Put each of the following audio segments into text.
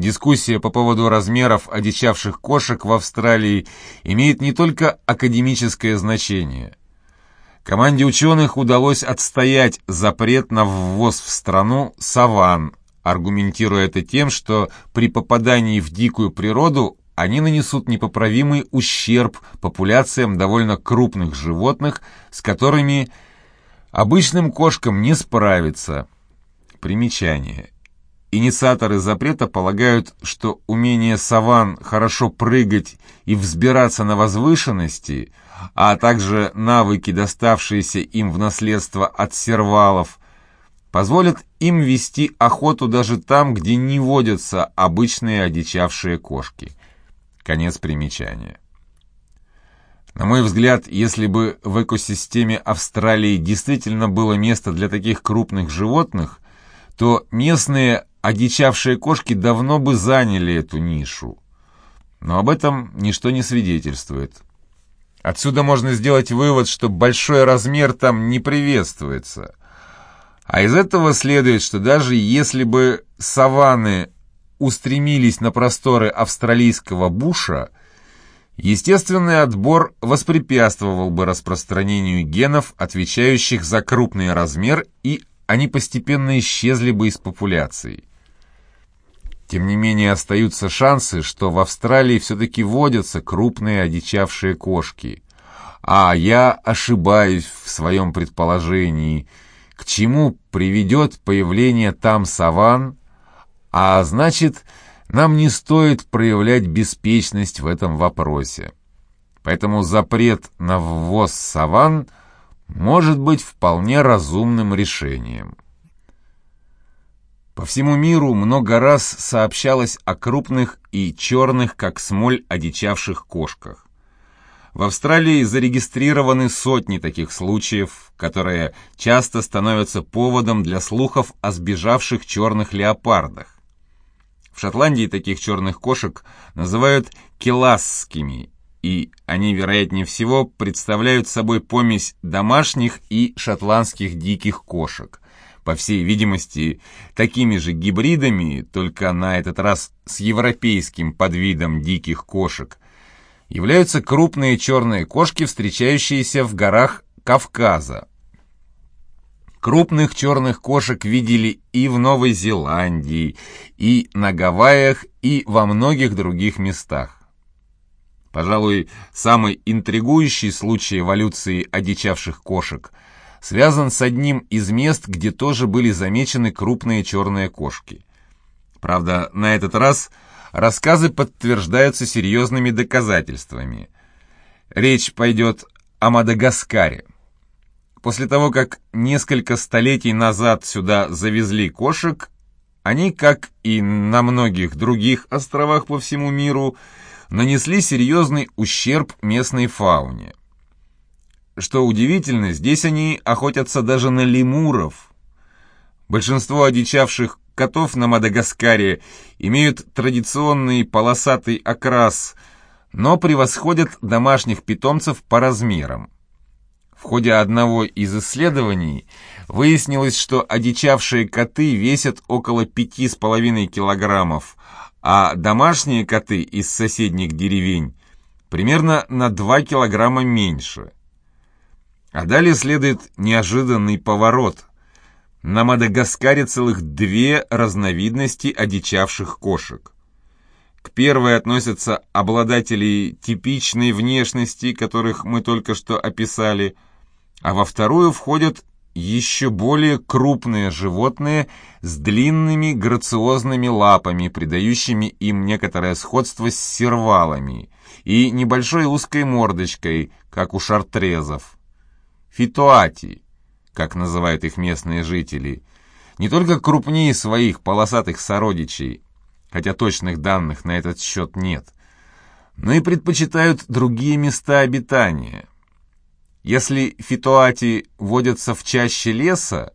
Дискуссия по поводу размеров одичавших кошек в Австралии имеет не только академическое значение. Команде ученых удалось отстоять запрет на ввоз в страну саван, аргументируя это тем, что при попадании в дикую природу они нанесут непоправимый ущерб популяциям довольно крупных животных, с которыми обычным кошкам не справиться. Примечание. Инициаторы запрета полагают, что умение саван хорошо прыгать и взбираться на возвышенности, а также навыки, доставшиеся им в наследство от сервалов, позволят им вести охоту даже там, где не водятся обычные одичавшие кошки. Конец примечания. На мой взгляд, если бы в экосистеме Австралии действительно было место для таких крупных животных, то местные одичавшие кошки давно бы заняли эту нишу. Но об этом ничто не свидетельствует. Отсюда можно сделать вывод, что большой размер там не приветствуется. А из этого следует, что даже если бы саванны устремились на просторы австралийского буша, естественный отбор воспрепятствовал бы распространению генов, отвечающих за крупный размер, и они постепенно исчезли бы из популяции. Тем не менее, остаются шансы, что в Австралии все-таки водятся крупные одичавшие кошки. А я ошибаюсь в своем предположении, к чему приведет появление там саван, а значит, нам не стоит проявлять беспечность в этом вопросе. Поэтому запрет на ввоз саван может быть вполне разумным решением. По всему миру много раз сообщалось о крупных и черных, как смоль, одичавших кошках. В Австралии зарегистрированы сотни таких случаев, которые часто становятся поводом для слухов о сбежавших черных леопардах. В Шотландии таких черных кошек называют келасскими, и они, вероятнее всего, представляют собой помесь домашних и шотландских диких кошек по всей видимости, такими же гибридами, только на этот раз с европейским подвидом диких кошек, являются крупные черные кошки, встречающиеся в горах Кавказа. Крупных черных кошек видели и в Новой Зеландии, и на Гавайях, и во многих других местах. Пожалуй, самый интригующий случай эволюции одичавших кошек – связан с одним из мест, где тоже были замечены крупные черные кошки. Правда, на этот раз рассказы подтверждаются серьезными доказательствами. Речь пойдет о Мадагаскаре. После того, как несколько столетий назад сюда завезли кошек, они, как и на многих других островах по всему миру, нанесли серьезный ущерб местной фауне. Что удивительно, здесь они охотятся даже на лемуров. Большинство одичавших котов на Мадагаскаре имеют традиционный полосатый окрас, но превосходят домашних питомцев по размерам. В ходе одного из исследований выяснилось, что одичавшие коты весят около 5,5 килограммов, а домашние коты из соседних деревень примерно на 2 килограмма меньше – а далее следует неожиданный поворот. На Мадагаскаре целых две разновидности одичавших кошек. К первой относятся обладатели типичной внешности, которых мы только что описали, а во вторую входят еще более крупные животные с длинными грациозными лапами, придающими им некоторое сходство с сервалами, и небольшой узкой мордочкой, как у шартрезов фитуати, как называют их местные жители, не только крупнее своих полосатых сородичей, хотя точных данных на этот счет нет, но и предпочитают другие места обитания. Если фитуати водятся в чаще леса,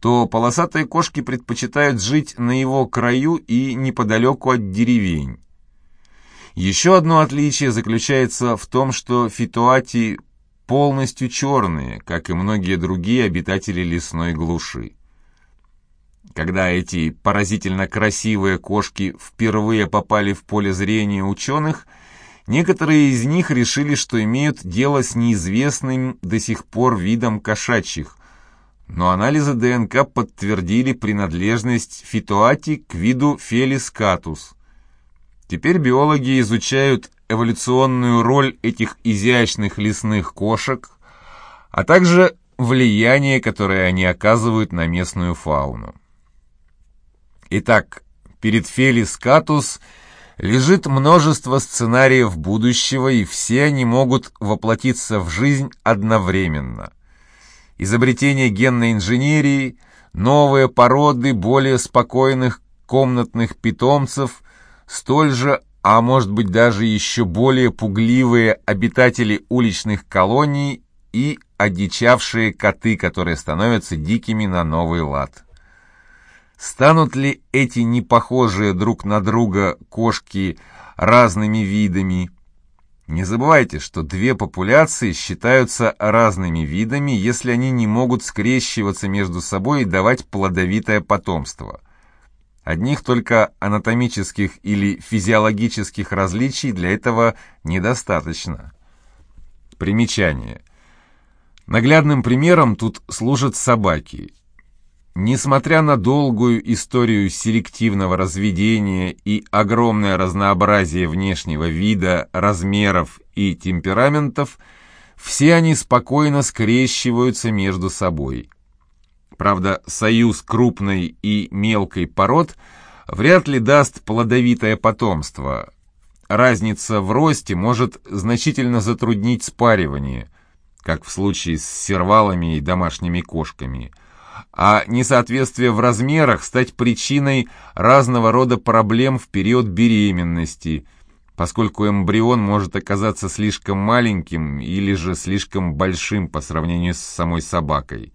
то полосатые кошки предпочитают жить на его краю и неподалеку от деревень. Еще одно отличие заключается в том, что фитуати полностью черные, как и многие другие обитатели лесной глуши. Когда эти поразительно красивые кошки впервые попали в поле зрения ученых, некоторые из них решили, что имеют дело с неизвестным до сих пор видом кошачьих, но анализы ДНК подтвердили принадлежность фитоати к виду Фелис катус. Теперь биологи изучают эволюционную роль этих изящных лесных кошек, а также влияние, которое они оказывают на местную фауну. Итак, перед Фелис катус лежит множество сценариев будущего, и все они могут воплотиться в жизнь одновременно. Изобретение генной инженерии, новые породы более спокойных комнатных питомцев, столь же, а может быть даже еще более пугливые обитатели уличных колоний и одичавшие коты, которые становятся дикими на новый лад. Станут ли эти непохожие друг на друга кошки разными видами? Не забывайте, что две популяции считаются разными видами, если они не могут скрещиваться между собой и давать плодовитое потомство. Одних только анатомических или физиологических различий для этого недостаточно. Примечание. Наглядным примером тут служат собаки – Несмотря на долгую историю селективного разведения и огромное разнообразие внешнего вида, размеров и темпераментов, все они спокойно скрещиваются между собой. Правда, союз крупной и мелкой пород вряд ли даст плодовитое потомство. Разница в росте может значительно затруднить спаривание, как в случае с сервалами и домашними кошками – а несоответствие в размерах стать причиной разного рода проблем в период беременности, поскольку эмбрион может оказаться слишком маленьким или же слишком большим по сравнению с самой собакой.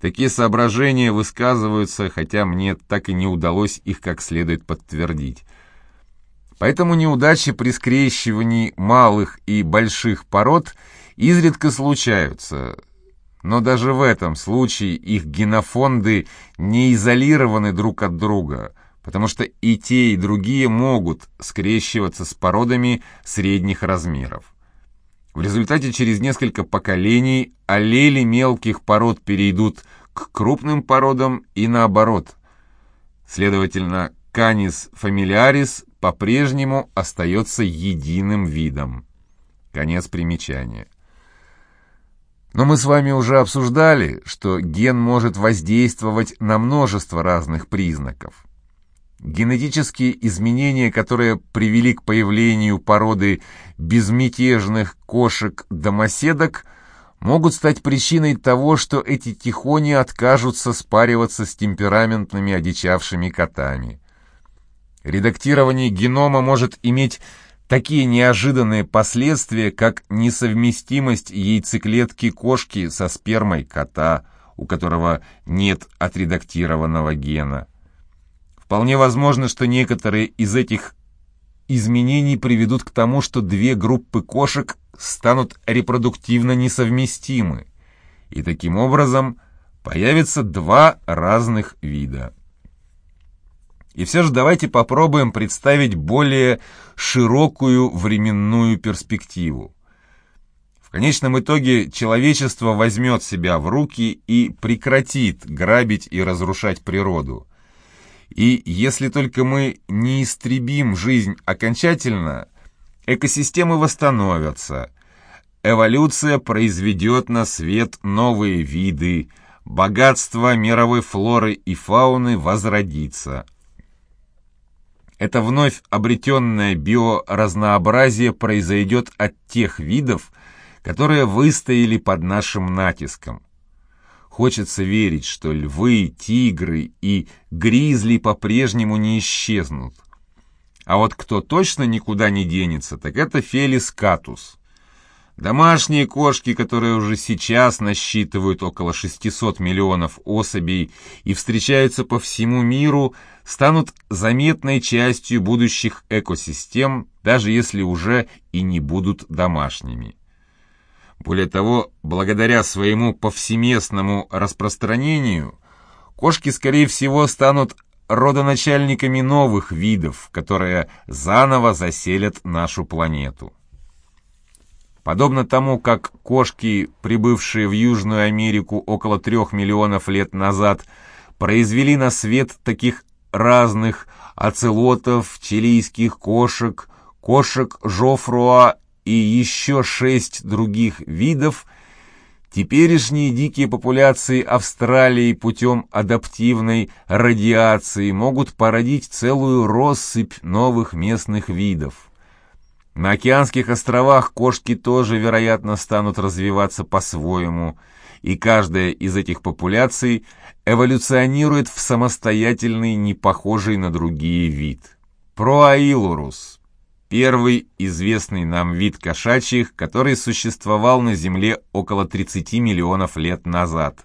Такие соображения высказываются, хотя мне так и не удалось их как следует подтвердить. Поэтому неудачи при скрещивании малых и больших пород изредка случаются – но даже в этом случае их генофонды не изолированы друг от друга, потому что и те, и другие могут скрещиваться с породами средних размеров. В результате через несколько поколений аллели мелких пород перейдут к крупным породам и наоборот. Следовательно, Canis familiaris по-прежнему остается единым видом. Конец примечания. Но мы с вами уже обсуждали, что ген может воздействовать на множество разных признаков. Генетические изменения, которые привели к появлению породы безмятежных кошек-домоседок, могут стать причиной того, что эти тихони откажутся спариваться с темпераментными одичавшими котами. Редактирование генома может иметь такие неожиданные последствия, как несовместимость яйцеклетки кошки со спермой кота, у которого нет отредактированного гена. Вполне возможно, что некоторые из этих изменений приведут к тому, что две группы кошек станут репродуктивно несовместимы, и таким образом появятся два разных вида. И все же давайте попробуем представить более широкую временную перспективу. В конечном итоге человечество возьмет себя в руки и прекратит грабить и разрушать природу. И если только мы не истребим жизнь окончательно, экосистемы восстановятся, эволюция произведет на свет новые виды, богатство мировой флоры и фауны возродится, это вновь обретенное биоразнообразие произойдет от тех видов, которые выстояли под нашим натиском. Хочется верить, что львы, тигры и гризли по-прежнему не исчезнут. А вот кто точно никуда не денется, так это Фелис катус. Домашние кошки, которые уже сейчас насчитывают около 600 миллионов особей и встречаются по всему миру, станут заметной частью будущих экосистем, даже если уже и не будут домашними. Более того, благодаря своему повсеместному распространению, кошки, скорее всего, станут родоначальниками новых видов, которые заново заселят нашу планету. Подобно тому, как кошки, прибывшие в Южную Америку около трех миллионов лет назад, произвели на свет таких разных оцелотов, чилийских кошек, кошек Жофруа и еще шесть других видов, теперешние дикие популяции Австралии путем адаптивной радиации могут породить целую россыпь новых местных видов. На океанских островах кошки тоже, вероятно, станут развиваться по-своему, и каждая из этих популяций эволюционирует в самостоятельный, не похожий на другие вид. Проаилурус – первый известный нам вид кошачьих, который существовал на Земле около 30 миллионов лет назад.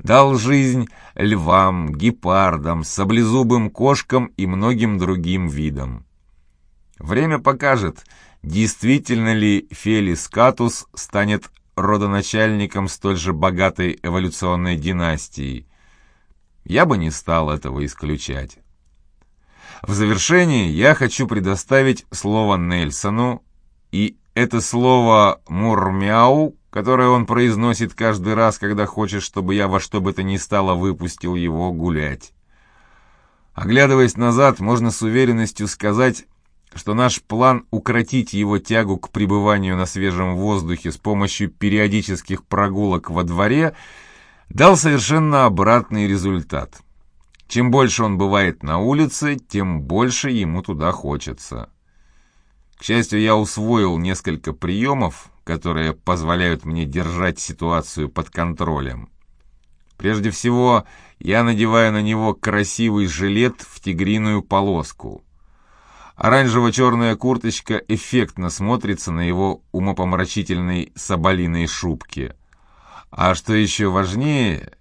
Дал жизнь львам, гепардам, саблезубым кошкам и многим другим видам. Время покажет, действительно ли Фелис Катус станет родоначальником столь же богатой эволюционной династии. Я бы не стал этого исключать. В завершении я хочу предоставить слово Нельсону, и это слово «мурмяу», которое он произносит каждый раз, когда хочет, чтобы я во что бы то ни стало выпустил его гулять. Оглядываясь назад, можно с уверенностью сказать, что наш план укротить его тягу к пребыванию на свежем воздухе с помощью периодических прогулок во дворе дал совершенно обратный результат. Чем больше он бывает на улице, тем больше ему туда хочется. К счастью, я усвоил несколько приемов, которые позволяют мне держать ситуацию под контролем. Прежде всего, я надеваю на него красивый жилет в тигриную полоску. Оранжево-черная курточка эффектно смотрится на его умопомрачительной соболиной шубке. А что еще важнее,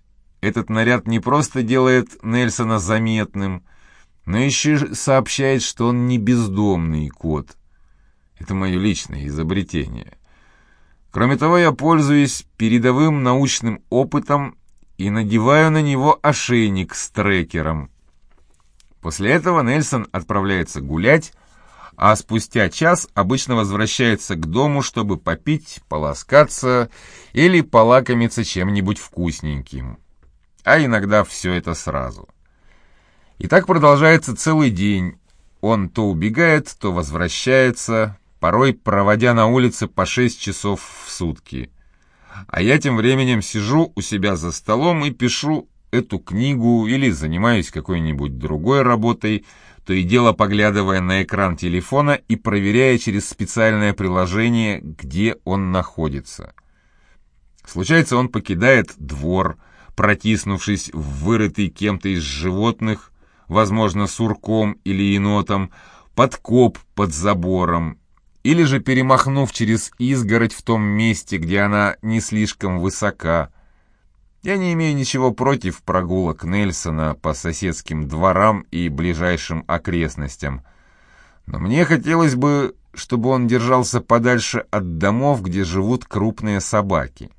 этот наряд не просто делает Нельсона заметным, но еще сообщает, что он не бездомный кот. Это мое личное изобретение. Кроме того, я пользуюсь передовым научным опытом и надеваю на него ошейник с трекером – После этого Нельсон отправляется гулять, а спустя час обычно возвращается к дому, чтобы попить, полоскаться или полакомиться чем-нибудь вкусненьким. А иногда все это сразу. И так продолжается целый день. Он то убегает, то возвращается, порой проводя на улице по шесть часов в сутки. А я тем временем сижу у себя за столом и пишу эту книгу или занимаюсь какой-нибудь другой работой, то и дело поглядывая на экран телефона и проверяя через специальное приложение, где он находится. Случается, он покидает двор, протиснувшись в вырытый кем-то из животных, возможно, сурком или енотом, подкоп под забором, или же перемахнув через изгородь в том месте, где она не слишком высока, я не имею ничего против прогулок Нельсона по соседским дворам и ближайшим окрестностям. Но мне хотелось бы, чтобы он держался подальше от домов, где живут крупные собаки.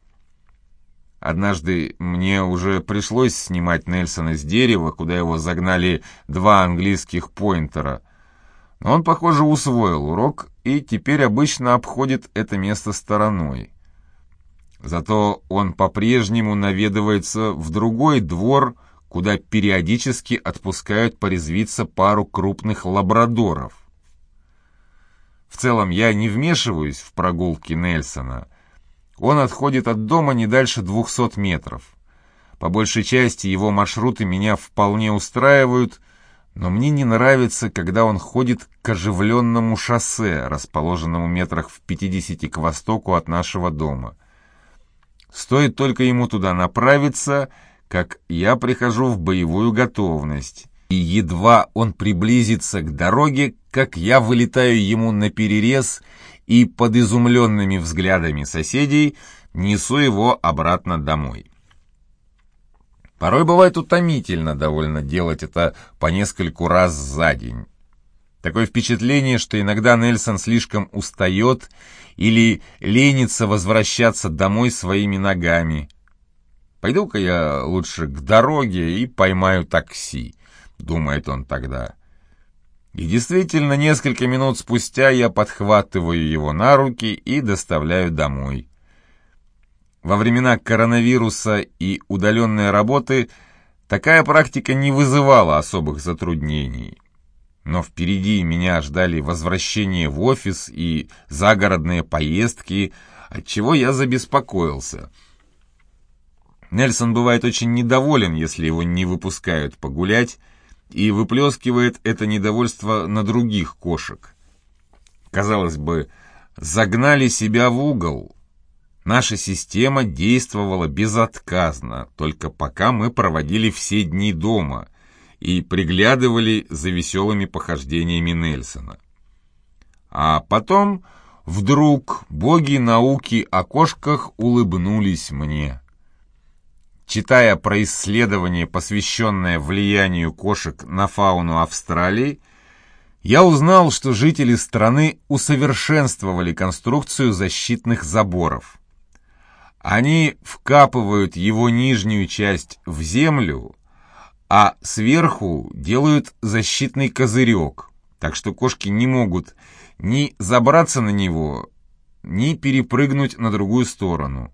Однажды мне уже пришлось снимать Нельсона с дерева, куда его загнали два английских поинтера. Но он, похоже, усвоил урок и теперь обычно обходит это место стороной. Зато он по-прежнему наведывается в другой двор, куда периодически отпускают порезвиться пару крупных лабрадоров. В целом я не вмешиваюсь в прогулки Нельсона. Он отходит от дома не дальше 200 метров. По большей части его маршруты меня вполне устраивают, но мне не нравится, когда он ходит к оживленному шоссе, расположенному метрах в 50 к востоку от нашего дома. Стоит только ему туда направиться, как я прихожу в боевую готовность. И едва он приблизится к дороге, как я вылетаю ему на перерез и под изумленными взглядами соседей несу его обратно домой. Порой бывает утомительно довольно делать это по нескольку раз за день. Такое впечатление, что иногда Нельсон слишком устает или ленится возвращаться домой своими ногами. Пойду-ка я лучше к дороге и поймаю такси, думает он тогда. И действительно, несколько минут спустя я подхватываю его на руки и доставляю домой. Во времена коронавируса и удаленной работы такая практика не вызывала особых затруднений. Но впереди меня ждали возвращение в офис и загородные поездки, от чего я забеспокоился. Нельсон бывает очень недоволен, если его не выпускают погулять, и выплескивает это недовольство на других кошек. Казалось бы, загнали себя в угол. Наша система действовала безотказно, только пока мы проводили все дни дома и приглядывали за веселыми похождениями Нельсона. А потом вдруг боги науки о кошках улыбнулись мне. Читая про исследование, посвященное влиянию кошек на фауну Австралии, я узнал, что жители страны усовершенствовали конструкцию защитных заборов. Они вкапывают его нижнюю часть в землю, а сверху делают защитный козырек, так что кошки не могут ни забраться на него, ни перепрыгнуть на другую сторону.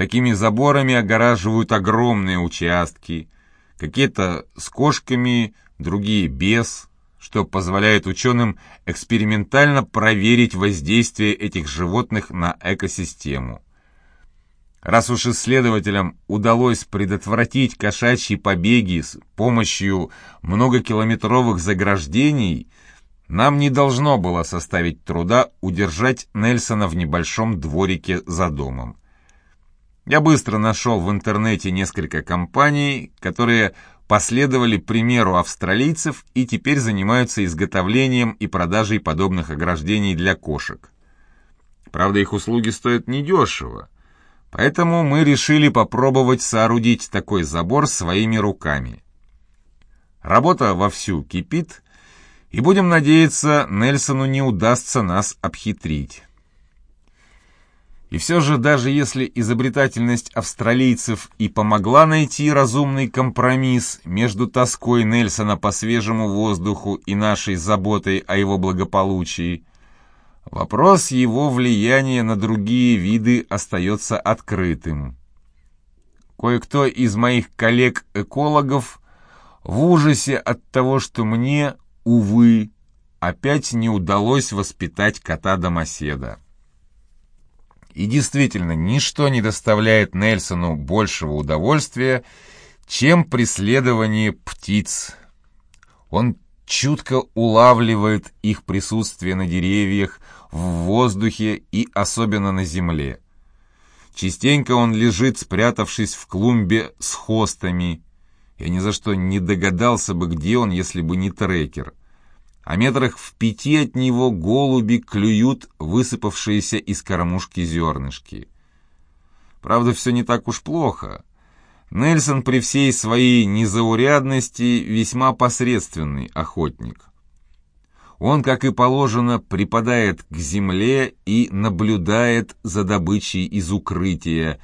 Такими заборами огораживают огромные участки, какие-то с кошками, другие без, что позволяет ученым экспериментально проверить воздействие этих животных на экосистему. Раз уж исследователям удалось предотвратить кошачьи побеги с помощью многокилометровых заграждений, нам не должно было составить труда удержать Нельсона в небольшом дворике за домом. Я быстро нашел в интернете несколько компаний, которые последовали примеру австралийцев и теперь занимаются изготовлением и продажей подобных ограждений для кошек. Правда, их услуги стоят недешево, поэтому мы решили попробовать соорудить такой забор своими руками. Работа вовсю кипит, и будем надеяться, Нельсону не удастся нас обхитрить. И все же, даже если изобретательность австралийцев и помогла найти разумный компромисс между тоской Нельсона по свежему воздуху и нашей заботой о его благополучии, вопрос его влияния на другие виды остается открытым. Кое-кто из моих коллег-экологов в ужасе от того, что мне, увы, опять не удалось воспитать кота-домоседа. И действительно, ничто не доставляет Нельсону большего удовольствия, чем преследование птиц. Он чутко улавливает их присутствие на деревьях, в воздухе и особенно на земле. Частенько он лежит, спрятавшись в клумбе с хостами. Я ни за что не догадался бы, где он, если бы не трекер а метрах в пяти от него голуби клюют высыпавшиеся из кормушки зернышки. Правда, все не так уж плохо. Нельсон при всей своей незаурядности весьма посредственный охотник. Он, как и положено, припадает к земле и наблюдает за добычей из укрытия,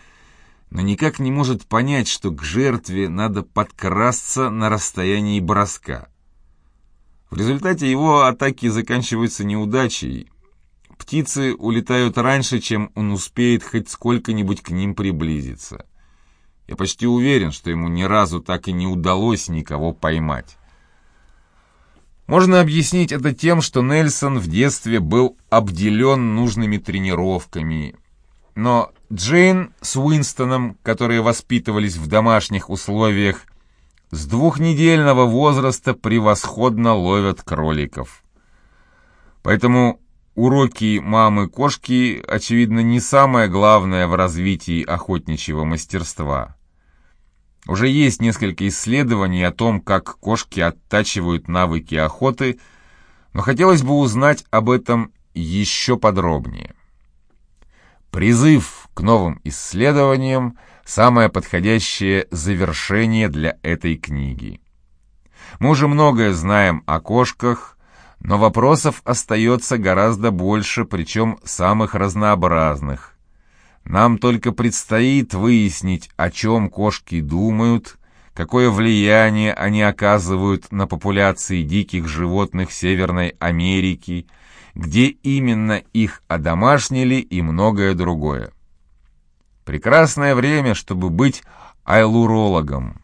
но никак не может понять, что к жертве надо подкрасться на расстоянии броска. В результате его атаки заканчиваются неудачей. Птицы улетают раньше, чем он успеет хоть сколько-нибудь к ним приблизиться. Я почти уверен, что ему ни разу так и не удалось никого поймать. Можно объяснить это тем, что Нельсон в детстве был обделен нужными тренировками. Но Джейн с Уинстоном, которые воспитывались в домашних условиях, с двухнедельного возраста превосходно ловят кроликов. Поэтому уроки мамы-кошки, очевидно, не самое главное в развитии охотничьего мастерства. Уже есть несколько исследований о том, как кошки оттачивают навыки охоты, но хотелось бы узнать об этом еще подробнее. Призыв к новым исследованиям – самое подходящее завершение для этой книги. Мы уже многое знаем о кошках, но вопросов остается гораздо больше, причем самых разнообразных. Нам только предстоит выяснить, о чем кошки думают, какое влияние они оказывают на популяции диких животных Северной Америки, где именно их одомашнили и многое другое. Прекрасное время, чтобы быть айлурологом.